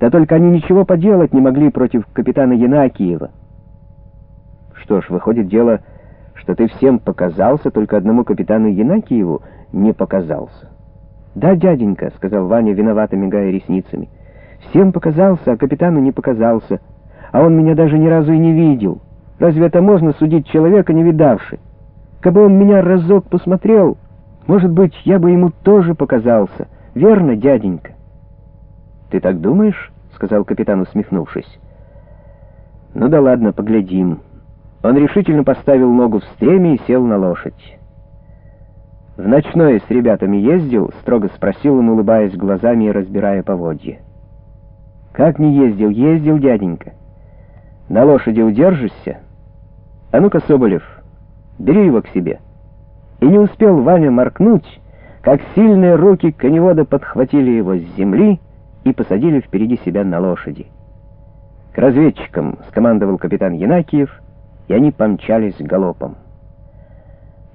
Да только они ничего поделать не могли против капитана Янакиева. Что ж, выходит дело, что ты всем показался, только одному капитану Янакиеву не показался. «Да, дяденька», — сказал Ваня, виновато мигая ресницами. «Всем показался, а капитану не показался. А он меня даже ни разу и не видел. Разве это можно судить человека, не видавши? Кабы он меня разок посмотрел, может быть, я бы ему тоже показался. Верно, дяденька?» «Ты так думаешь?» — сказал капитан, усмехнувшись. «Ну да ладно, поглядим». Он решительно поставил ногу в стреме и сел на лошадь. «В ночное с ребятами ездил?» — строго спросил он, улыбаясь глазами и разбирая поводья. «Как не ездил? Ездил, дяденька. На лошади удержишься? А ну-ка, Соболев, бери его к себе». И не успел Ваня моркнуть, как сильные руки коневода подхватили его с земли и посадили впереди себя на лошади. «К разведчикам!» — скомандовал капитан Янакиев, и они помчались галопом.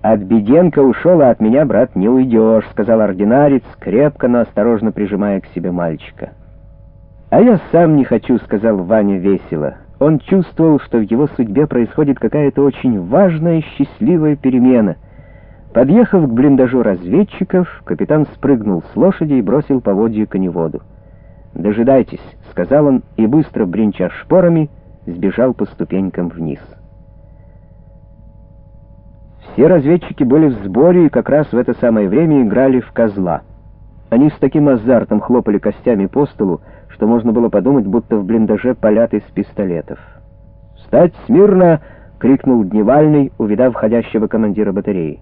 «От Беденко ушел, а от меня, брат, не уйдешь», — сказал ординарец, крепко, но осторожно прижимая к себе мальчика. «А я сам не хочу», — сказал Ваня весело. Он чувствовал, что в его судьбе происходит какая-то очень важная счастливая перемена. Подъехав к блиндажу разведчиков, капитан спрыгнул с лошади и бросил поводья коневоду. «Дожидайтесь», — сказал он, и быстро, бренча шпорами, сбежал по ступенькам вниз. Все разведчики были в сборе и как раз в это самое время играли в козла. Они с таким азартом хлопали костями по столу, что можно было подумать, будто в блиндаже палят из пистолетов. «Встать смирно!» — крикнул Дневальный, увидав входящего командира батареи.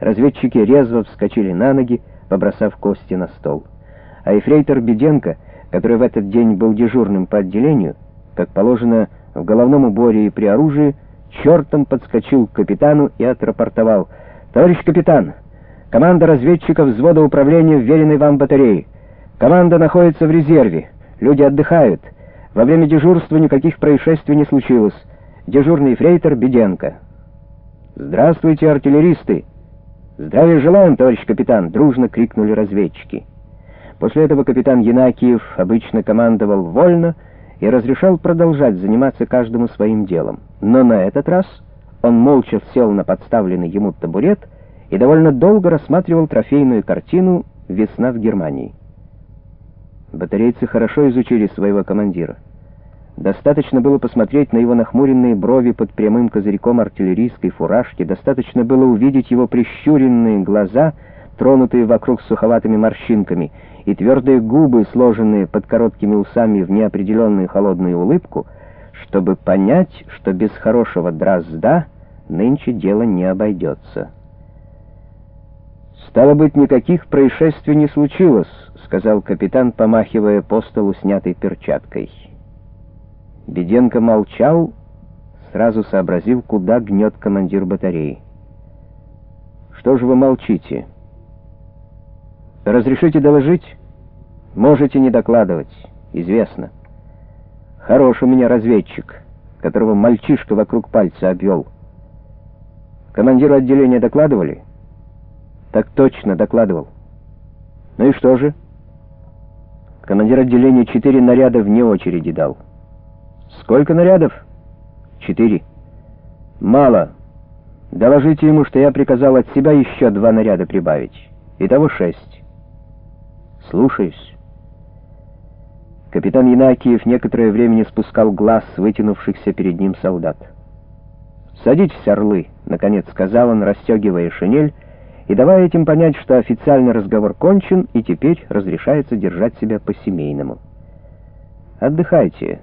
Разведчики резво вскочили на ноги, побросав кости на стол. А эфрейтор Беденко, который в этот день был дежурным по отделению, как положено в головном уборе и при оружии, чертом подскочил к капитану и отрапортовал. «Товарищ капитан, команда разведчиков взвода управления вверенной вам батареи. Команда находится в резерве. Люди отдыхают. Во время дежурства никаких происшествий не случилось. Дежурный фрейтор Беденко». «Здравствуйте, артиллеристы!» «Здравия желаем, товарищ капитан!» — дружно крикнули разведчики. После этого капитан Янакиев обычно командовал вольно, и разрешал продолжать заниматься каждому своим делом. Но на этот раз он молча сел на подставленный ему табурет и довольно долго рассматривал трофейную картину «Весна в Германии». Батарейцы хорошо изучили своего командира. Достаточно было посмотреть на его нахмуренные брови под прямым козырьком артиллерийской фуражки, достаточно было увидеть его прищуренные глаза, тронутые вокруг суховатыми морщинками, и твердые губы, сложенные под короткими усами в неопределенную холодную улыбку, чтобы понять, что без хорошего дрозда нынче дело не обойдется. «Стало быть, никаких происшествий не случилось», — сказал капитан, помахивая по столу снятой перчаткой. Беденко молчал, сразу сообразив, куда гнет командир батареи. «Что же вы молчите?» «Разрешите доложить?» Можете не докладывать, известно. Хорош у меня разведчик, которого мальчишка вокруг пальца обвел. Командиру отделения докладывали? Так точно докладывал. Ну и что же? Командир отделения четыре наряда вне очереди дал. Сколько нарядов? Четыре. Мало. Доложите ему, что я приказал от себя еще два наряда прибавить. Итого шесть. Слушаюсь. Капитан Янакиев некоторое время не спускал глаз с вытянувшихся перед ним солдат. «Садитесь, орлы», — наконец сказал он, расстегивая шинель, и давая этим понять, что официальный разговор кончен, и теперь разрешается держать себя по-семейному. «Отдыхайте.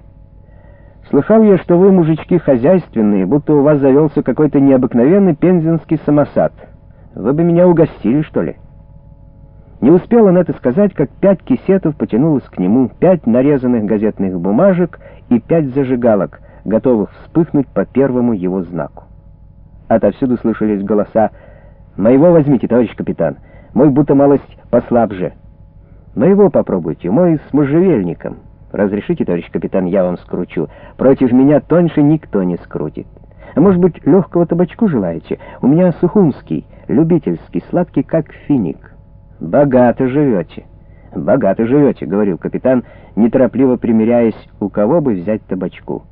Слыхал я, что вы, мужички, хозяйственные, будто у вас завелся какой-то необыкновенный пензенский самосад. Вы бы меня угостили, что ли?» Не успел он это сказать, как пять кисетов потянулось к нему, пять нарезанных газетных бумажек и пять зажигалок, готовых вспыхнуть по первому его знаку. Отовсюду слышались голоса «Моего возьмите, товарищ капитан, мой будто малость послабже». «Моего попробуйте, мой с можжевельником». «Разрешите, товарищ капитан, я вам скручу. Против меня тоньше никто не скрутит». А может быть, легкого табачку желаете? У меня сухумский, любительский, сладкий, как финик». Богато живете. «Богато живете», — говорил капитан, неторопливо примиряясь, у кого бы взять табачку.